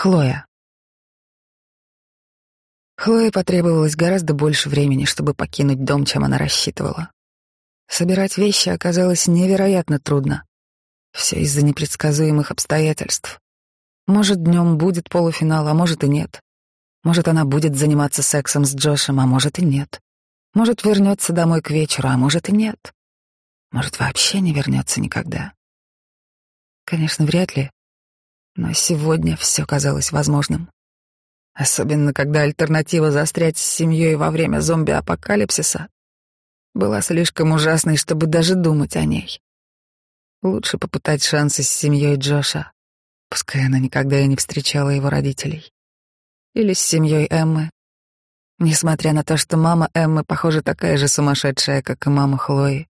Хлоя. Хлое потребовалось гораздо больше времени, чтобы покинуть дом, чем она рассчитывала. Собирать вещи оказалось невероятно трудно. Все из-за непредсказуемых обстоятельств. Может, днем будет полуфинал, а может и нет. Может, она будет заниматься сексом с Джошем, а может и нет. Может, вернется домой к вечеру, а может и нет. Может, вообще не вернется никогда. Конечно, вряд ли. Но сегодня все казалось возможным. Особенно, когда альтернатива застрять с семьей во время зомби-апокалипсиса была слишком ужасной, чтобы даже думать о ней. Лучше попытать шансы с семьей Джоша, пускай она никогда и не встречала его родителей. Или с семьей Эммы, несмотря на то, что мама Эммы, похоже, такая же сумасшедшая, как и мама Хлои.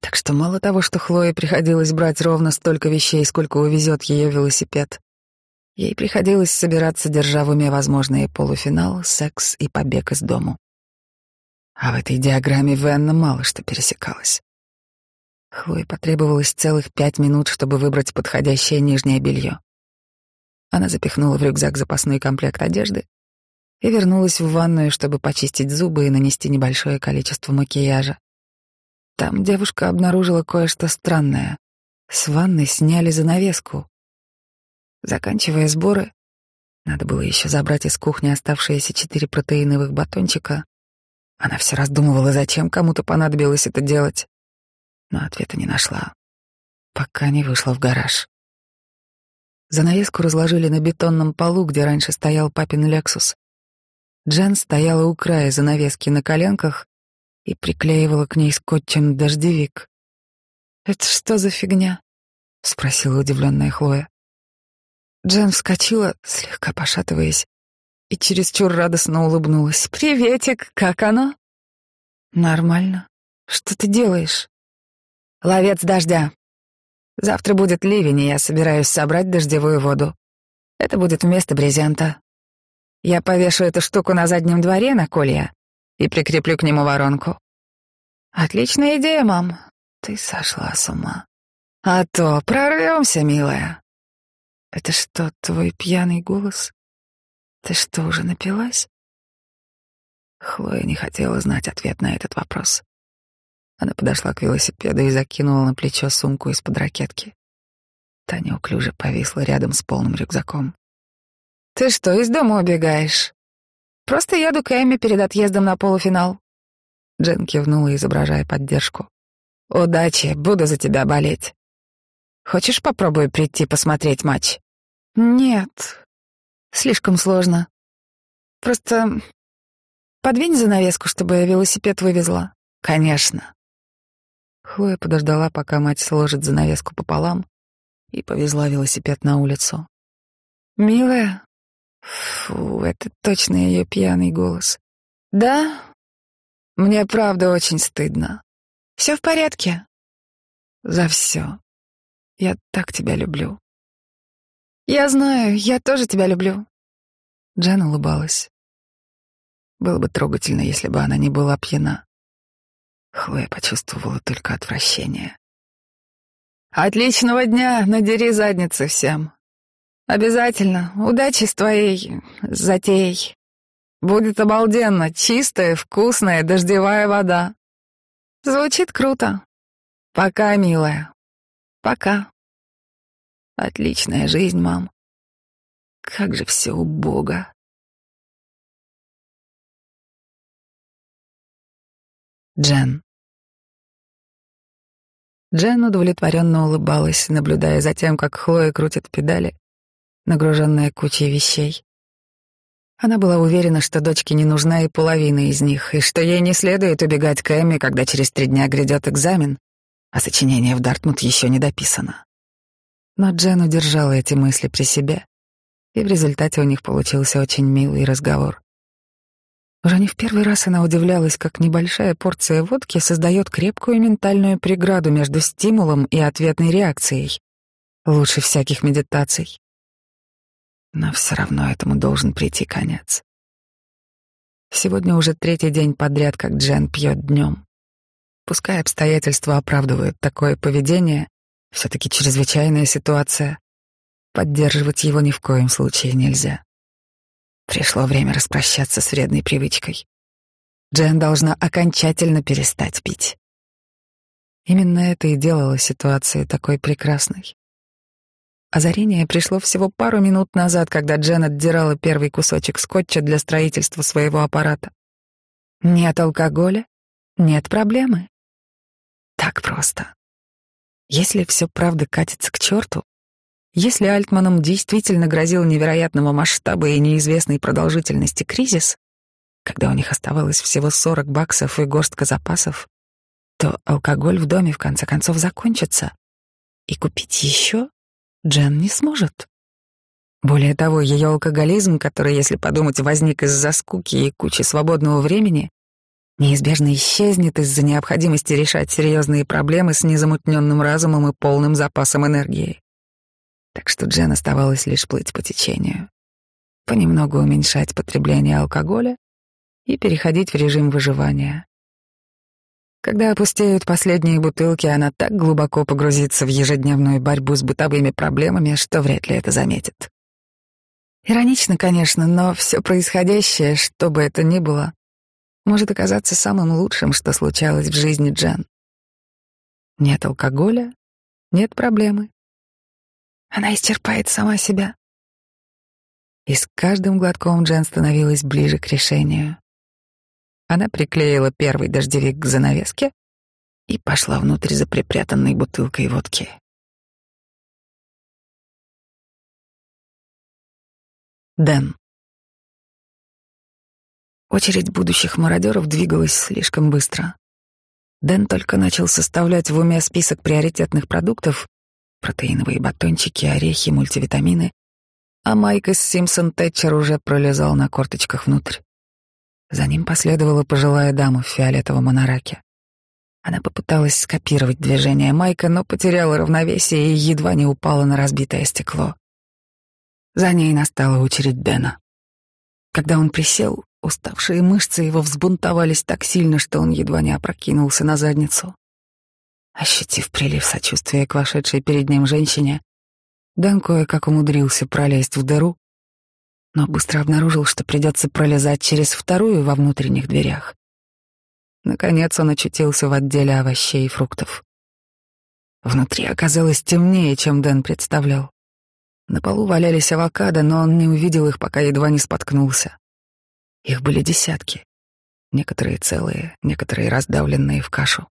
Так что мало того, что Хлое приходилось брать ровно столько вещей, сколько увезет ее велосипед, ей приходилось собираться, держа в уме возможные полуфинал, секс и побег из дому. А в этой диаграмме Венна мало что пересекалось. Хлое потребовалось целых пять минут, чтобы выбрать подходящее нижнее белье. Она запихнула в рюкзак запасной комплект одежды и вернулась в ванную, чтобы почистить зубы и нанести небольшое количество макияжа. Там девушка обнаружила кое-что странное. С ванны сняли занавеску. Заканчивая сборы, надо было еще забрать из кухни оставшиеся четыре протеиновых батончика. Она все раздумывала, зачем кому-то понадобилось это делать, но ответа не нашла, пока не вышла в гараж. Занавеску разложили на бетонном полу, где раньше стоял папин «Лексус». Джен стояла у края занавески на коленках и приклеивала к ней скотчем дождевик. «Это что за фигня?» — спросила удивленная Хлоя. Джен вскочила, слегка пошатываясь, и чересчур радостно улыбнулась. «Приветик, как оно?» «Нормально. Что ты делаешь?» «Ловец дождя. Завтра будет ливень, и я собираюсь собрать дождевую воду. Это будет вместо брезента. Я повешу эту штуку на заднем дворе на колья, и прикреплю к нему воронку. Отличная идея, мам. Ты сошла с ума. А то прорвемся, милая. Это что, твой пьяный голос? Ты что, уже напилась? Хлоя не хотела знать ответ на этот вопрос. Она подошла к велосипеду и закинула на плечо сумку из-под ракетки. Таня уклюже повисла рядом с полным рюкзаком. «Ты что, из дома убегаешь?» Просто еду к Эмми перед отъездом на полуфинал. Джен кивнула, изображая поддержку. Удачи, буду за тебя болеть. Хочешь, попробую прийти посмотреть матч? Нет. Слишком сложно. Просто подвинь занавеску, чтобы я велосипед вывезла. Конечно. Хлоя подождала, пока мать сложит занавеску пополам, и повезла велосипед на улицу. «Милая, Фу, это точно ее пьяный голос. Да? Мне правда очень стыдно. Все в порядке? За все. Я так тебя люблю. Я знаю, я тоже тебя люблю. Джен улыбалась. Было бы трогательно, если бы она не была пьяна. Хлоя почувствовала только отвращение. «Отличного дня! Надери задницы всем!» Обязательно. Удачи с твоей затеей. Будет обалденно. Чистая, вкусная, дождевая вода. Звучит круто. Пока, милая. Пока. Отличная жизнь, мам. Как же все убого. Джен. Джен удовлетворенно улыбалась, наблюдая за тем, как Хлоя крутит педали, нагруженная кучей вещей. Она была уверена, что дочке не нужна и половина из них, и что ей не следует убегать к Эмми, когда через три дня грядет экзамен, а сочинение в Дартмут еще не дописано. Но Джен удержала эти мысли при себе, и в результате у них получился очень милый разговор. Уже не в первый раз она удивлялась, как небольшая порция водки создает крепкую ментальную преграду между стимулом и ответной реакцией. Лучше всяких медитаций. Но все равно этому должен прийти конец. Сегодня уже третий день подряд, как Джен пьет днем. Пускай обстоятельства оправдывают такое поведение, все-таки чрезвычайная ситуация. поддерживать его ни в коем случае нельзя. Пришло время распрощаться с вредной привычкой. Джен должна окончательно перестать пить. Именно это и делало ситуацию такой прекрасной. Озарение пришло всего пару минут назад, когда Джен отдирала первый кусочек скотча для строительства своего аппарата. Нет алкоголя, нет проблемы. Так просто. Если все правда катится к черту, если Альтманам действительно грозил невероятного масштаба и неизвестной продолжительности кризис, когда у них оставалось всего 40 баксов и горстка запасов, то алкоголь в доме в конце концов закончится, и купить еще Джен не сможет. Более того, ее алкоголизм, который, если подумать, возник из-за скуки и кучи свободного времени, неизбежно исчезнет из-за необходимости решать серьезные проблемы с незамутненным разумом и полным запасом энергии. Так что Джен оставалось лишь плыть по течению, понемногу уменьшать потребление алкоголя и переходить в режим выживания. Когда опустеют последние бутылки, она так глубоко погрузится в ежедневную борьбу с бытовыми проблемами, что вряд ли это заметит. Иронично, конечно, но все происходящее, что бы это ни было, может оказаться самым лучшим, что случалось в жизни Джен. Нет алкоголя, нет проблемы. Она исчерпает сама себя. И с каждым глотком Джен становилась ближе к решению. Она приклеила первый дождевик к занавеске и пошла внутрь за припрятанной бутылкой водки. Дэн. Очередь будущих мародеров двигалась слишком быстро. Дэн только начал составлять в уме список приоритетных продуктов — протеиновые батончики, орехи, мультивитамины, а Майк из Симпсон Тэтчер уже пролезал на корточках внутрь. За ним последовала пожилая дама в фиолетовом анараке. Она попыталась скопировать движение Майка, но потеряла равновесие и едва не упала на разбитое стекло. За ней настала очередь Дэна. Когда он присел, уставшие мышцы его взбунтовались так сильно, что он едва не опрокинулся на задницу. Ощутив прилив сочувствия к вошедшей перед ним женщине, Дэн кое-как умудрился пролезть в дыру но быстро обнаружил, что придется пролезать через вторую во внутренних дверях. Наконец он очутился в отделе овощей и фруктов. Внутри оказалось темнее, чем Дэн представлял. На полу валялись авокадо, но он не увидел их, пока едва не споткнулся. Их были десятки. Некоторые целые, некоторые раздавленные в кашу.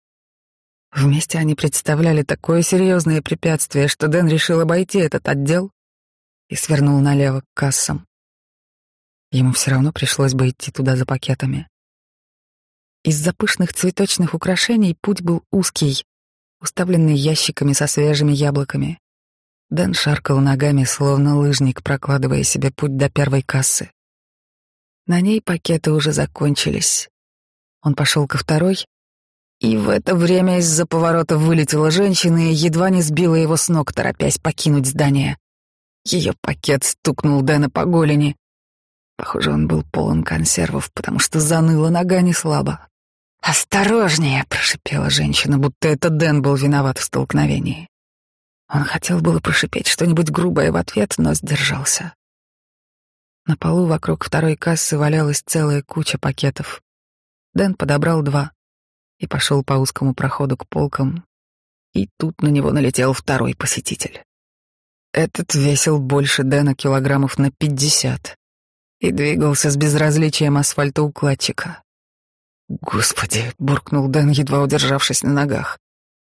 Вместе они представляли такое серьезное препятствие, что Дэн решил обойти этот отдел и свернул налево к кассам. Ему все равно пришлось бы идти туда за пакетами. Из-за пышных цветочных украшений путь был узкий, уставленный ящиками со свежими яблоками. Дэн шаркал ногами, словно лыжник, прокладывая себе путь до первой кассы. На ней пакеты уже закончились. Он пошел ко второй, и в это время из-за поворота вылетела женщина и едва не сбила его с ног, торопясь покинуть здание. Ее пакет стукнул Дэна по голени. Похоже, он был полон консервов, потому что заныла нога не слабо. «Осторожнее!» — прошипела женщина, будто это Дэн был виноват в столкновении. Он хотел было прошипеть что-нибудь грубое в ответ, но сдержался. На полу вокруг второй кассы валялась целая куча пакетов. Дэн подобрал два и пошел по узкому проходу к полкам, и тут на него налетел второй посетитель. Этот весил больше Дэна килограммов на пятьдесят и двигался с безразличием асфальтоукладчика. «Господи!» — буркнул Дэн, едва удержавшись на ногах.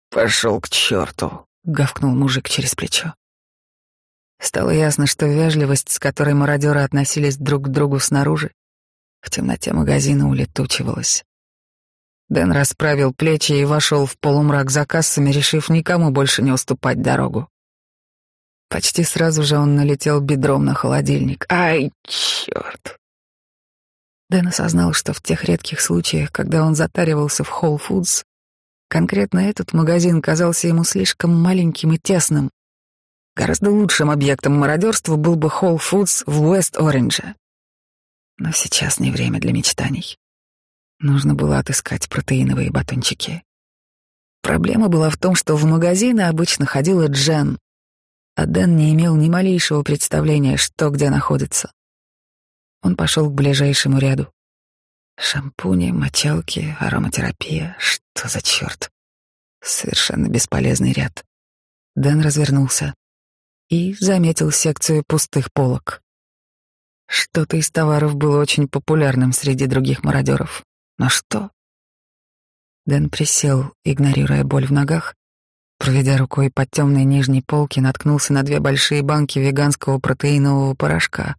«Пошел к черту!» — гавкнул мужик через плечо. Стало ясно, что вежливость, с которой мародеры относились друг к другу снаружи, в темноте магазина улетучивалась. Дэн расправил плечи и вошел в полумрак за кассами, решив никому больше не уступать дорогу. Почти сразу же он налетел бедром на холодильник. Ай, черт! Дэн осознал, что в тех редких случаях, когда он затаривался в Whole Foods, конкретно этот магазин казался ему слишком маленьким и тесным. Гораздо лучшим объектом мародерства был бы Whole Foods в Уэст-Ориндже. Но сейчас не время для мечтаний. Нужно было отыскать протеиновые батончики. Проблема была в том, что в магазины обычно ходила Джен, а Дэн не имел ни малейшего представления, что где находится. Он пошел к ближайшему ряду. Шампуни, мочалки, ароматерапия. Что за черт? Совершенно бесполезный ряд. Дэн развернулся и заметил секцию пустых полок. Что-то из товаров было очень популярным среди других мародеров. Но что? Дэн присел, игнорируя боль в ногах, проведя рукой по темной нижней полке, наткнулся на две большие банки веганского протеинового порошка.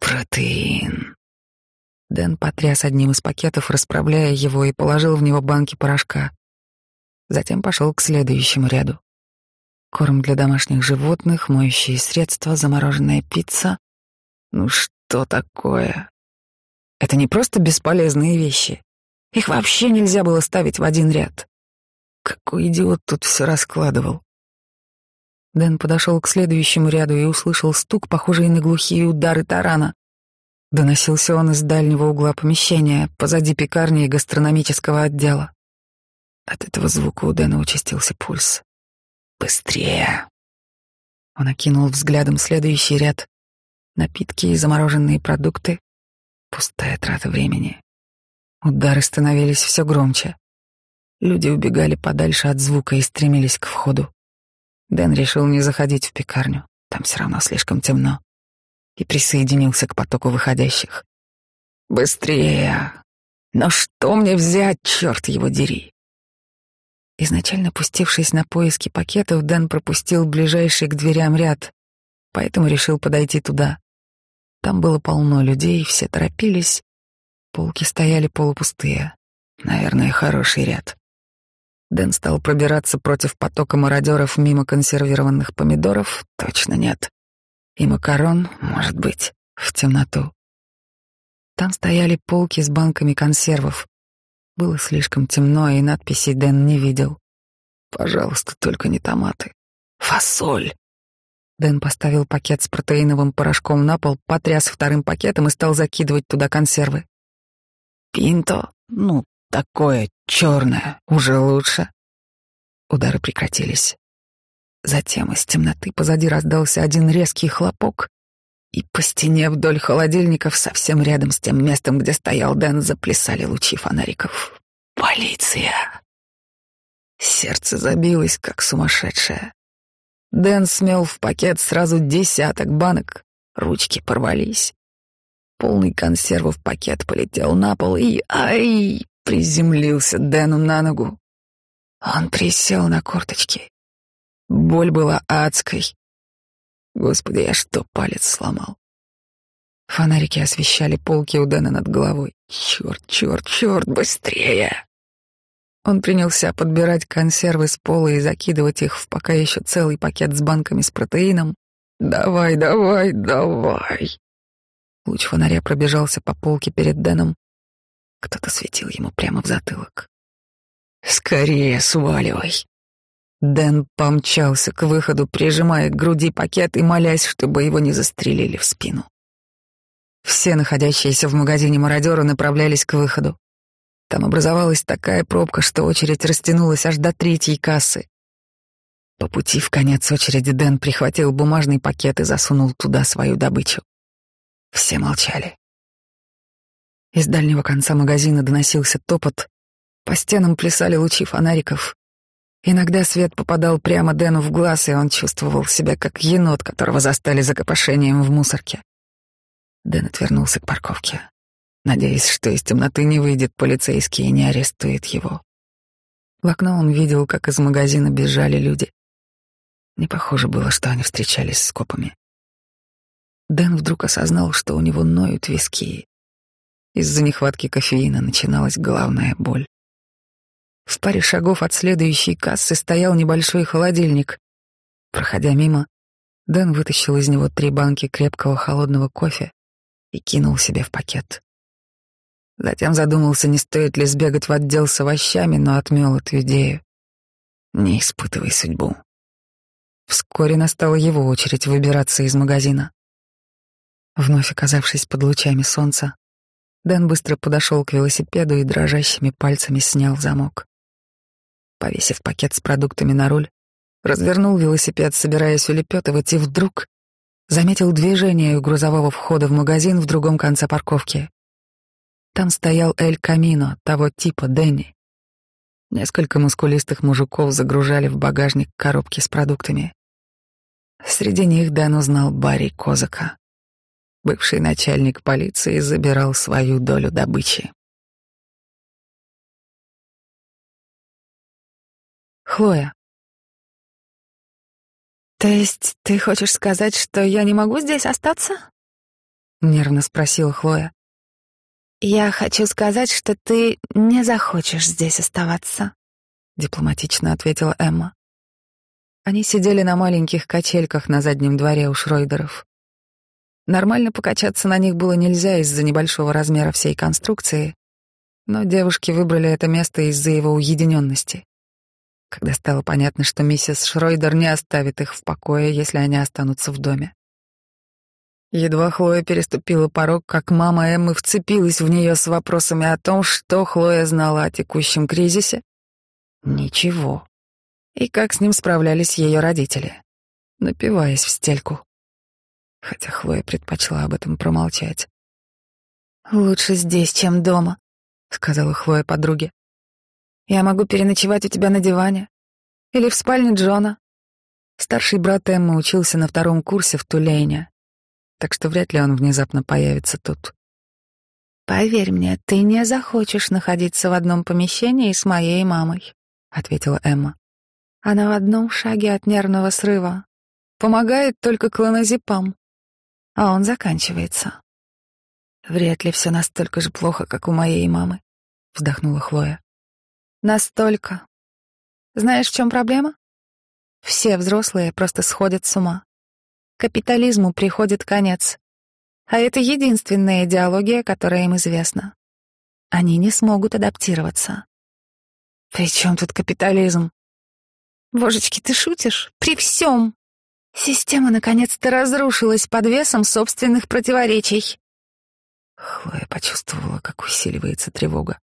Протеин. Дэн потряс одним из пакетов, расправляя его, и положил в него банки порошка. Затем пошел к следующему ряду. Корм для домашних животных, моющие средства, замороженная пицца. Ну что такое? Это не просто бесполезные вещи. Их вообще нельзя было ставить в один ряд. Какой идиот тут все раскладывал. Дэн подошел к следующему ряду и услышал стук, похожий на глухие удары тарана. Доносился он из дальнего угла помещения, позади пекарни и гастрономического отдела. От этого звука у Дэна участился пульс. «Быстрее!» Он окинул взглядом следующий ряд. Напитки и замороженные продукты. Пустая трата времени. Удары становились все громче. Люди убегали подальше от звука и стремились к входу. Дэн решил не заходить в пекарню, там все равно слишком темно, и присоединился к потоку выходящих. «Быстрее! Но что мне взять, черт его дери?» Изначально пустившись на поиски пакетов, Дэн пропустил ближайший к дверям ряд, поэтому решил подойти туда. Там было полно людей, все торопились, Полки стояли полупустые. Наверное, хороший ряд. Дэн стал пробираться против потока мародеров мимо консервированных помидоров. Точно нет. И макарон, может быть, в темноту. Там стояли полки с банками консервов. Было слишком темно, и надписей Дэн не видел. Пожалуйста, только не томаты. Фасоль. Дэн поставил пакет с протеиновым порошком на пол, потряс вторым пакетом и стал закидывать туда консервы. Пинто, ну, такое черное, уже лучше. Удары прекратились. Затем из темноты позади раздался один резкий хлопок, и по стене вдоль холодильников, совсем рядом с тем местом, где стоял Дэн, заплясали лучи фонариков. Полиция! Сердце забилось, как сумасшедшее. Дэн смел в пакет сразу десяток банок, ручки порвались. Полный консервов пакет полетел на пол и, ай, приземлился Дэну на ногу. Он присел на корточки. Боль была адской. Господи, я что, палец сломал? Фонарики освещали полки у Дэна над головой. Черт, черт, черт, быстрее! Он принялся подбирать консервы с пола и закидывать их в пока еще целый пакет с банками с протеином. «Давай, давай, давай!» Луч фонаря пробежался по полке перед Дэном. Кто-то светил ему прямо в затылок. «Скорее сваливай!» Дэн помчался к выходу, прижимая к груди пакет и молясь, чтобы его не застрелили в спину. Все находящиеся в магазине мародеры направлялись к выходу. Там образовалась такая пробка, что очередь растянулась аж до третьей кассы. По пути в конец очереди Дэн прихватил бумажный пакет и засунул туда свою добычу. Все молчали. Из дальнего конца магазина доносился топот, по стенам плясали лучи фонариков. Иногда свет попадал прямо Дэну в глаз, и он чувствовал себя как енот, которого застали за копошением в мусорке. Дэн отвернулся к парковке, надеясь, что из темноты не выйдет полицейский и не арестует его. В окно он видел, как из магазина бежали люди. Не похоже было, что они встречались с копами. Дэн вдруг осознал, что у него ноют виски. Из-за нехватки кофеина начиналась головная боль. В паре шагов от следующей кассы стоял небольшой холодильник. Проходя мимо, Дэн вытащил из него три банки крепкого холодного кофе и кинул себе в пакет. Затем задумался, не стоит ли сбегать в отдел с овощами, но отмел эту идею. Не испытывай судьбу. Вскоре настала его очередь выбираться из магазина. Вновь оказавшись под лучами солнца, Дэн быстро подошел к велосипеду и дрожащими пальцами снял замок. Повесив пакет с продуктами на руль, развернул велосипед, собираясь улепетывать, и вдруг заметил движение у грузового входа в магазин в другом конце парковки. Там стоял Эль Камино, того типа Дэнни. Несколько мускулистых мужиков загружали в багажник коробки с продуктами. Среди них Дэн узнал Барри Козака. Бывший начальник полиции забирал свою долю добычи. Хлоя. «То есть ты хочешь сказать, что я не могу здесь остаться?» — нервно спросила Хлоя. «Я хочу сказать, что ты не захочешь здесь оставаться», — дипломатично ответила Эмма. Они сидели на маленьких качельках на заднем дворе у Шройдеров. Нормально покачаться на них было нельзя из-за небольшого размера всей конструкции, но девушки выбрали это место из-за его уединенности. Когда стало понятно, что миссис Шройдер не оставит их в покое, если они останутся в доме. Едва Хлоя переступила порог, как мама Эммы вцепилась в нее с вопросами о том, что Хлоя знала о текущем кризисе. Ничего и как с ним справлялись ее родители, напиваясь в стельку. Хотя Хлоя предпочла об этом промолчать. «Лучше здесь, чем дома», — сказала Хлоя подруге. «Я могу переночевать у тебя на диване или в спальне Джона». Старший брат Эммы учился на втором курсе в Тулейне, так что вряд ли он внезапно появится тут. «Поверь мне, ты не захочешь находиться в одном помещении с моей мамой», — ответила Эмма. Она в одном шаге от нервного срыва. Помогает только клоназепам. А он заканчивается. Вряд ли все настолько же плохо, как у моей мамы, вздохнула Хлоя. Настолько. Знаешь, в чем проблема? Все взрослые просто сходят с ума. Капитализму приходит конец. А это единственная идеология, которая им известна. Они не смогут адаптироваться. «При чем тут капитализм?» Божечки, ты шутишь? При всем. Система наконец-то разрушилась под весом собственных противоречий. Хлоя почувствовала, как усиливается тревога.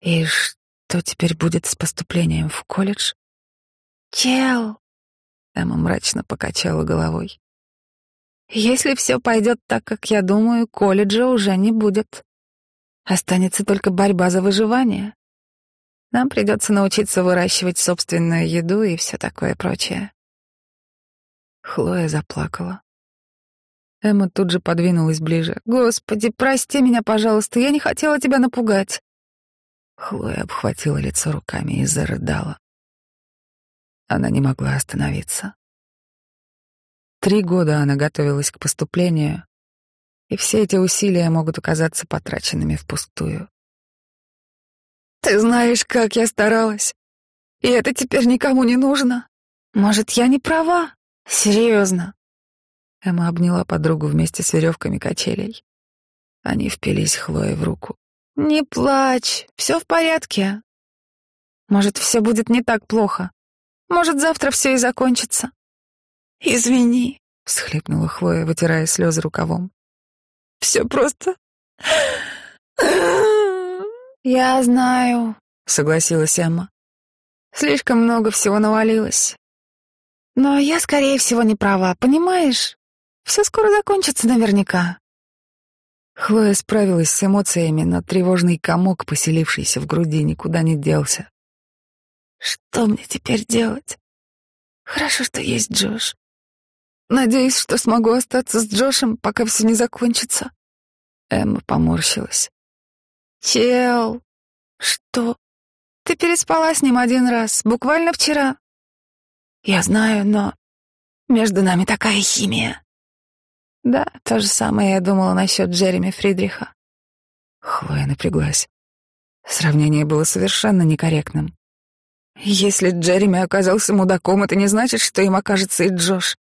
И что теперь будет с поступлением в колледж? Чел. Эмма мрачно покачала головой. Если все пойдет так, как я думаю, колледжа уже не будет. Останется только борьба за выживание. Нам придется научиться выращивать собственную еду и все такое прочее. Хлоя заплакала. Эмма тут же подвинулась ближе. «Господи, прости меня, пожалуйста, я не хотела тебя напугать». Хлоя обхватила лицо руками и зарыдала. Она не могла остановиться. Три года она готовилась к поступлению, и все эти усилия могут оказаться потраченными впустую. Ты знаешь, как я старалась. И это теперь никому не нужно. Может, я не права? Серьезно. Эмма обняла подругу вместе с веревками качелей. Они впились Хлое в руку. «Не плачь, все в порядке. Может, все будет не так плохо. Может, завтра все и закончится. Извини», — всхлипнула Хлоя, вытирая слезы рукавом. «Все просто «Я знаю», — согласилась Эмма. «Слишком много всего навалилось. Но я, скорее всего, не права, понимаешь? Все скоро закончится наверняка». Хлоя справилась с эмоциями, но тревожный комок, поселившийся в груди, никуда не делся. «Что мне теперь делать? Хорошо, что есть Джош. Надеюсь, что смогу остаться с Джошем, пока все не закончится». Эмма поморщилась. Чел, что? Ты переспала с ним один раз, буквально вчера. Я знаю, но между нами такая химия. Да, то же самое я думала насчет Джереми Фридриха. Хлоя напряглась. Сравнение было совершенно некорректным. Если Джереми оказался мудаком, это не значит, что им окажется и Джош.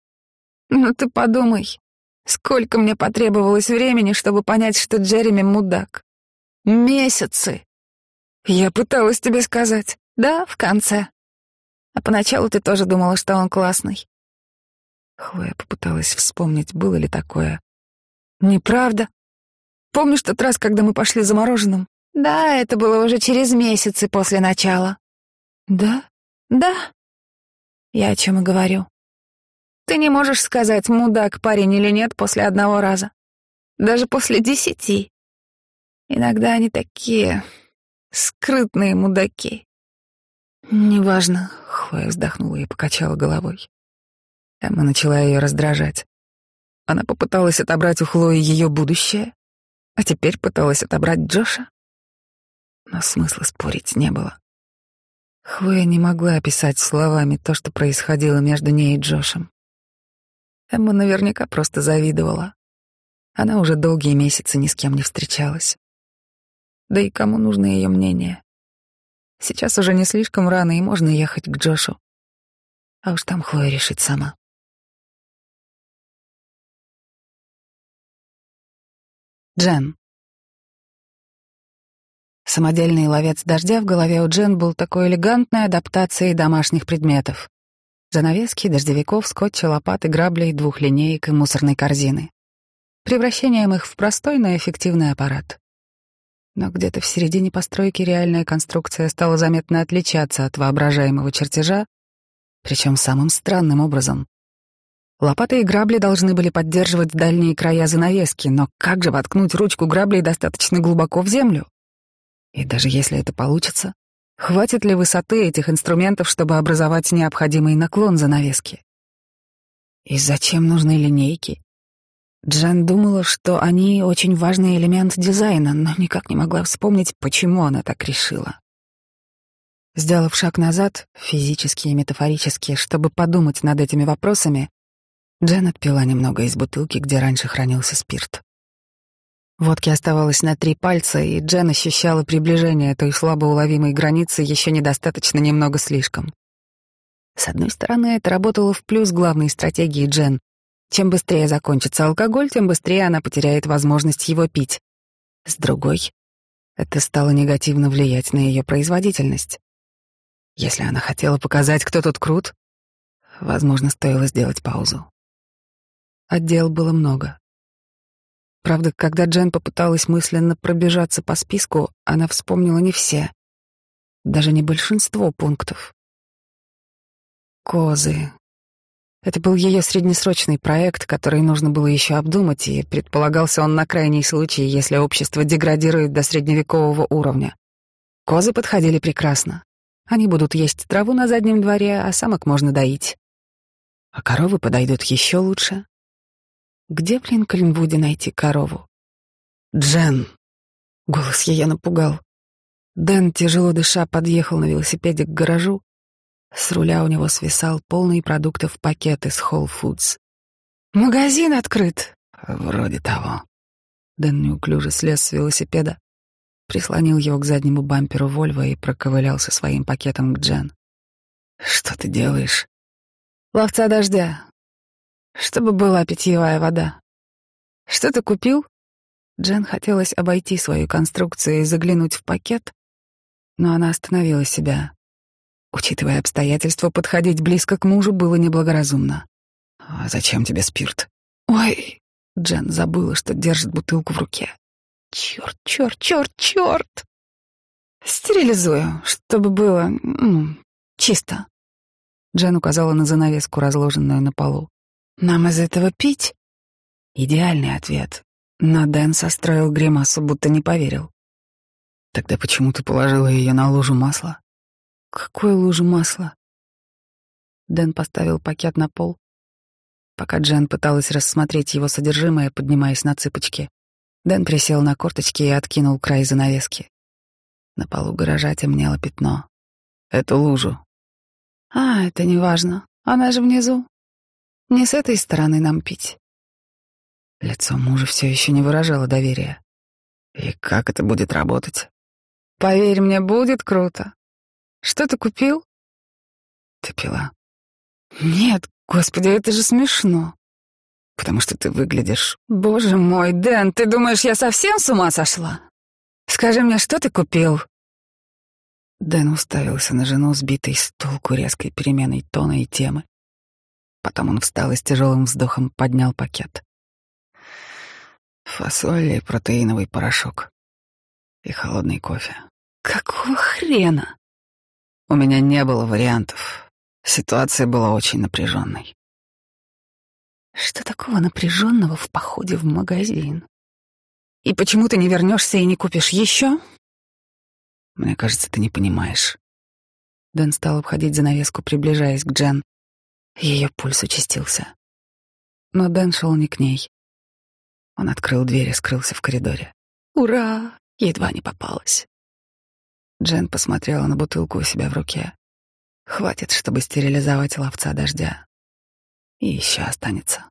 Но ты подумай, сколько мне потребовалось времени, чтобы понять, что Джереми мудак. Месяцы. Я пыталась тебе сказать. Да, в конце. А поначалу ты тоже думала, что он классный. Хлоя попыталась вспомнить, было ли такое. Неправда. Помнишь тот раз, когда мы пошли за мороженым? Да, это было уже через месяцы после начала. Да? Да. Я о чем и говорю. Ты не можешь сказать, мудак парень или нет после одного раза. Даже после десяти. Иногда они такие скрытные мудаки. Неважно, Хлоя вздохнула и покачала головой. Эмма начала ее раздражать. Она попыталась отобрать у Хлои ее будущее, а теперь пыталась отобрать Джоша. Но смысла спорить не было. Хлоя не могла описать словами то, что происходило между ней и Джошем. Эмма наверняка просто завидовала. Она уже долгие месяцы ни с кем не встречалась. Да и кому нужно ее мнение? Сейчас уже не слишком рано, и можно ехать к Джошу. А уж там Хлоя решит сама. Джен. Самодельный ловец дождя в голове у Джен был такой элегантной адаптацией домашних предметов. Занавески, дождевиков, скотча, лопаты, граблей, двух линеек и мусорной корзины. Превращением их в простой, но эффективный аппарат. Но где-то в середине постройки реальная конструкция стала заметно отличаться от воображаемого чертежа, причем самым странным образом. Лопаты и грабли должны были поддерживать дальние края занавески, но как же воткнуть ручку граблей достаточно глубоко в землю? И даже если это получится, хватит ли высоты этих инструментов, чтобы образовать необходимый наклон занавески? И зачем нужны линейки? Джен думала, что они очень важный элемент дизайна, но никак не могла вспомнить, почему она так решила. Сделав шаг назад, физически и метафорически, чтобы подумать над этими вопросами, Джен отпила немного из бутылки, где раньше хранился спирт. Водки оставалось на три пальца, и Джен ощущала приближение той слабо уловимой границы еще недостаточно немного слишком. С одной стороны, это работало в плюс главной стратегии Джен. Чем быстрее закончится алкоголь, тем быстрее она потеряет возможность его пить. С другой, это стало негативно влиять на ее производительность. Если она хотела показать, кто тут крут, возможно, стоило сделать паузу. Отдел было много. Правда, когда Джен попыталась мысленно пробежаться по списку, она вспомнила не все, даже не большинство пунктов. Козы. Это был ее среднесрочный проект, который нужно было еще обдумать, и предполагался он на крайний случай, если общество деградирует до средневекового уровня. Козы подходили прекрасно. Они будут есть траву на заднем дворе, а самок можно доить. А коровы подойдут еще лучше. Где в Линкольнвуде найти корову? Джен. Голос ее напугал. Дэн, тяжело дыша, подъехал на велосипеде к гаражу. С руля у него свисал полный продуктов пакет из Whole Foods. «Магазин открыт!» «Вроде того». Дэн неуклюже слез с велосипеда, прислонил его к заднему бамперу Вольво и проковылял со своим пакетом к Джен. «Что ты делаешь?» «Ловца дождя чтобы была питьевая вода. Что ты купил? Джен хотелось обойти свою конструкцию и заглянуть в пакет, но она остановила себя. Учитывая обстоятельства, подходить близко к мужу было неблагоразумно. «А зачем тебе спирт?» «Ой!» Джен забыла, что держит бутылку в руке. «Черт, черт, черт, черт!» «Стерилизую, чтобы было... Ну, чисто». Джен указала на занавеску, разложенную на полу. Нам из этого пить? Идеальный ответ. Но Дэн состроил гримасу, будто не поверил. Тогда почему ты положила ее на лужу масла? Какую лужу масла? Дэн поставил пакет на пол. Пока Джен пыталась рассмотреть его содержимое, поднимаясь на цыпочки, Дэн присел на корточки и откинул край занавески. На полу гаража темнело пятно. Эту лужу. А, это не важно. Она же внизу. Не с этой стороны нам пить. Лицо мужа все еще не выражало доверия. И как это будет работать? Поверь мне, будет круто. Что ты купил? Ты пила. Нет, господи, это же смешно. Потому что ты выглядишь... Боже мой, Дэн, ты думаешь, я совсем с ума сошла? Скажи мне, что ты купил? Дэн уставился на жену, сбитой с толку резкой переменой тона и темы. Потом он встал и с тяжелым вздохом поднял пакет. Фасоль и протеиновый порошок. И холодный кофе. Какого хрена? У меня не было вариантов. Ситуация была очень напряженной. Что такого напряженного в походе в магазин? И почему ты не вернешься и не купишь еще? Мне кажется, ты не понимаешь. Дэн стал обходить занавеску, приближаясь к Джен. Ее пульс участился. Но Дэн шел не к ней. Он открыл дверь и скрылся в коридоре. «Ура!» Едва не попалась. Джен посмотрела на бутылку у себя в руке. Хватит, чтобы стерилизовать ловца дождя. И еще останется.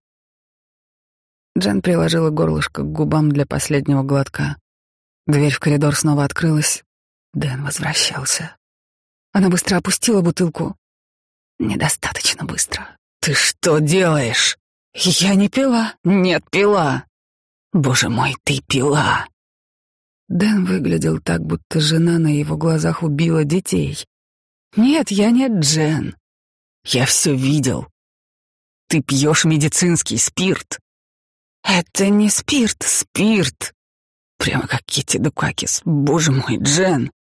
Джен приложила горлышко к губам для последнего глотка. Дверь в коридор снова открылась. Дэн возвращался. Она быстро опустила бутылку. Недостаточно быстро. «Ты что делаешь?» «Я не пила». «Нет, пила». «Боже мой, ты пила». Дэн выглядел так, будто жена на его глазах убила детей. «Нет, я не Джен. Я все видел. Ты пьешь медицинский спирт». «Это не спирт, спирт!» Прямо как Китти Дукакис. Боже мой, Джен!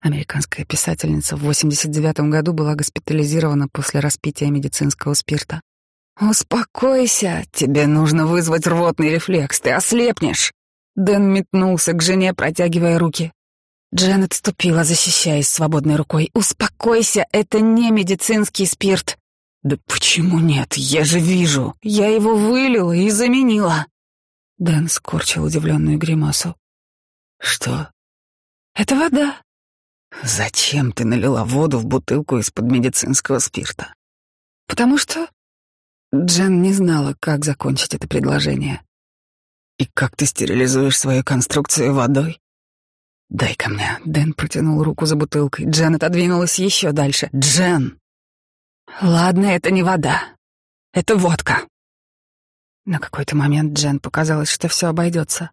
Американская писательница в 89 году была госпитализирована после распития медицинского спирта. «Успокойся, тебе нужно вызвать рвотный рефлекс, ты ослепнешь!» Дэн метнулся к жене, протягивая руки. Джен отступила, защищаясь свободной рукой. «Успокойся, это не медицинский спирт!» «Да почему нет? Я же вижу! Я его вылила и заменила!» Дэн скорчил удивленную гримасу. «Что?» «Это вода. Зачем ты налила воду в бутылку из-под медицинского спирта? Потому что Джен не знала, как закончить это предложение. И как ты стерилизуешь свою конструкцию водой? Дай ко мне. Дэн протянул руку за бутылкой. Джен отодвинулась еще дальше. Джен! Ладно, это не вода. Это водка. На какой-то момент Джен показалось, что все обойдется.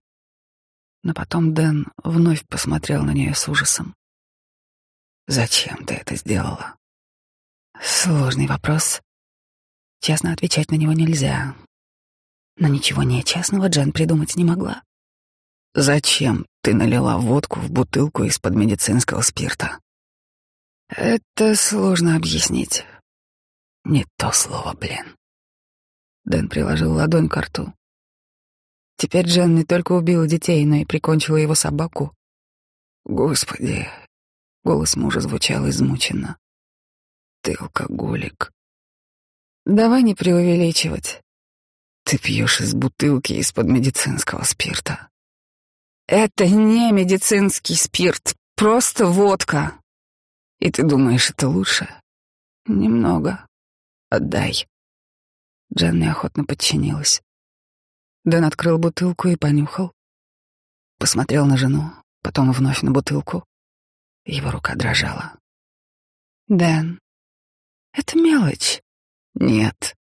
Но потом Дэн вновь посмотрел на нее с ужасом. Зачем ты это сделала? Сложный вопрос. Честно отвечать на него нельзя. Но ничего нечестного Джен придумать не могла. Зачем ты налила водку в бутылку из-под медицинского спирта? Это сложно объяснить. Не то слово, блин. Дэн приложил ладонь к рту. Теперь Джен не только убила детей, но и прикончила его собаку. Господи, Голос мужа звучал измученно. Ты алкоголик. Давай не преувеличивать. Ты пьешь из бутылки из-под медицинского спирта. Это не медицинский спирт, просто водка. И ты думаешь, это лучше? Немного. Отдай. Джен неохотно подчинилась. Дэн открыл бутылку и понюхал. Посмотрел на жену, потом вновь на бутылку. Его рука дрожала. «Дэн, это мелочь». «Нет,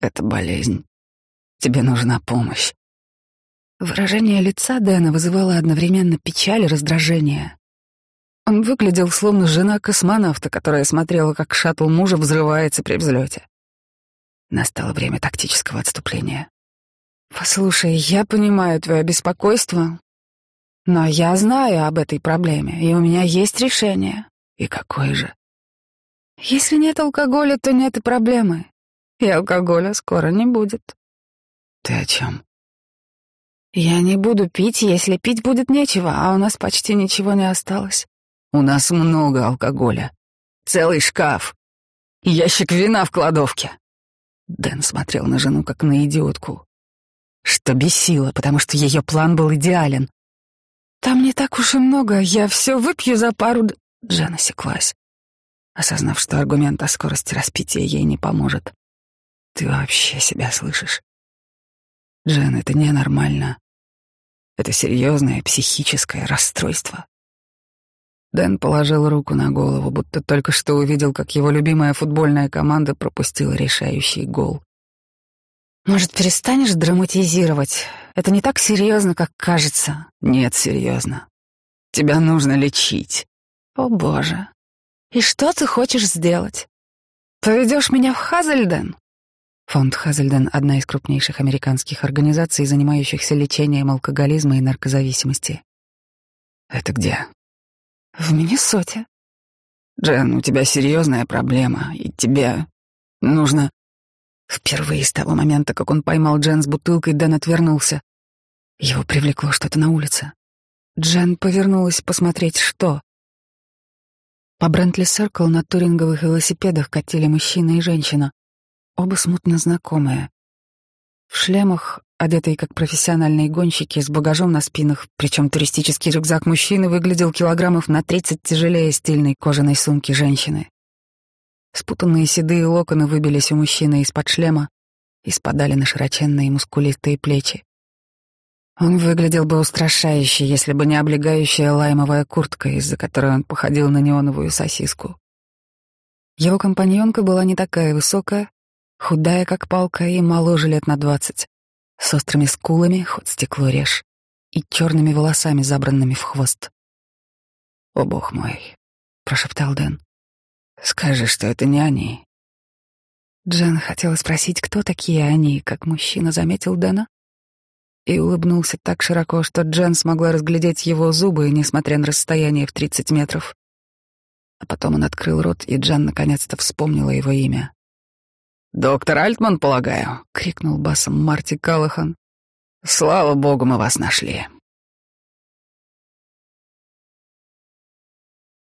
это болезнь. Тебе нужна помощь». Выражение лица Дэна вызывало одновременно печаль и раздражение. Он выглядел словно жена космонавта, которая смотрела, как шаттл мужа взрывается при взлете. Настало время тактического отступления. «Послушай, я понимаю твое беспокойство, но я знаю об этой проблеме, и у меня есть решение. И какое же? Если нет алкоголя, то нет и проблемы. И алкоголя скоро не будет. Ты о чем? Я не буду пить, если пить будет нечего, а у нас почти ничего не осталось. У нас много алкоголя. Целый шкаф. Ящик вина в кладовке. Дэн смотрел на жену, как на идиотку. Что бесило, потому что ее план был идеален. Там не так уж и много, я все выпью за пару...» Джен осеклась, осознав, что аргумент о скорости распития ей не поможет. «Ты вообще себя слышишь?» «Джен, это ненормально. Это серьезное психическое расстройство». Дэн положил руку на голову, будто только что увидел, как его любимая футбольная команда пропустила решающий гол. «Может, перестанешь драматизировать? Это не так серьезно, как кажется». «Нет, серьезно. Тебя нужно лечить». «О, Боже. И что ты хочешь сделать? Поведешь меня в Хазельден?» Фонд Хазельден — одна из крупнейших американских организаций, занимающихся лечением алкоголизма и наркозависимости. «Это где?» «В Миннесоте». Джен, у тебя серьезная проблема, и тебе нужно...» Впервые с того момента, как он поймал Джен с бутылкой, Дэн отвернулся. Его привлекло что-то на улице. Джен повернулась посмотреть, что. По Брентли Серкл на туринговых велосипедах катили мужчина и женщина, оба смутно знакомые. В шлемах, одетые как профессиональные гонщики, с багажом на спинах, причем туристический рюкзак мужчины выглядел килограммов на 30 тяжелее стильной кожаной сумки женщины. Спутанные седые локоны выбились у мужчины из-под шлема и спадали на широченные мускулистые плечи. Он выглядел бы устрашающе, если бы не облегающая лаймовая куртка, из-за которой он походил на неоновую сосиску. Его компаньонка была не такая высокая, худая, как палка, и моложе лет на двадцать, с острыми скулами, хоть стекло режь, и черными волосами, забранными в хвост. «О, бог мой!» — прошептал Дэн. «Скажи, что это не они». Джен хотела спросить, кто такие они, как мужчина заметил Дэна, и улыбнулся так широко, что Джен смогла разглядеть его зубы, несмотря на расстояние в тридцать метров. А потом он открыл рот, и Джен наконец-то вспомнила его имя. «Доктор Альтман, полагаю?» — крикнул басом Марти Калахан. «Слава богу, мы вас нашли.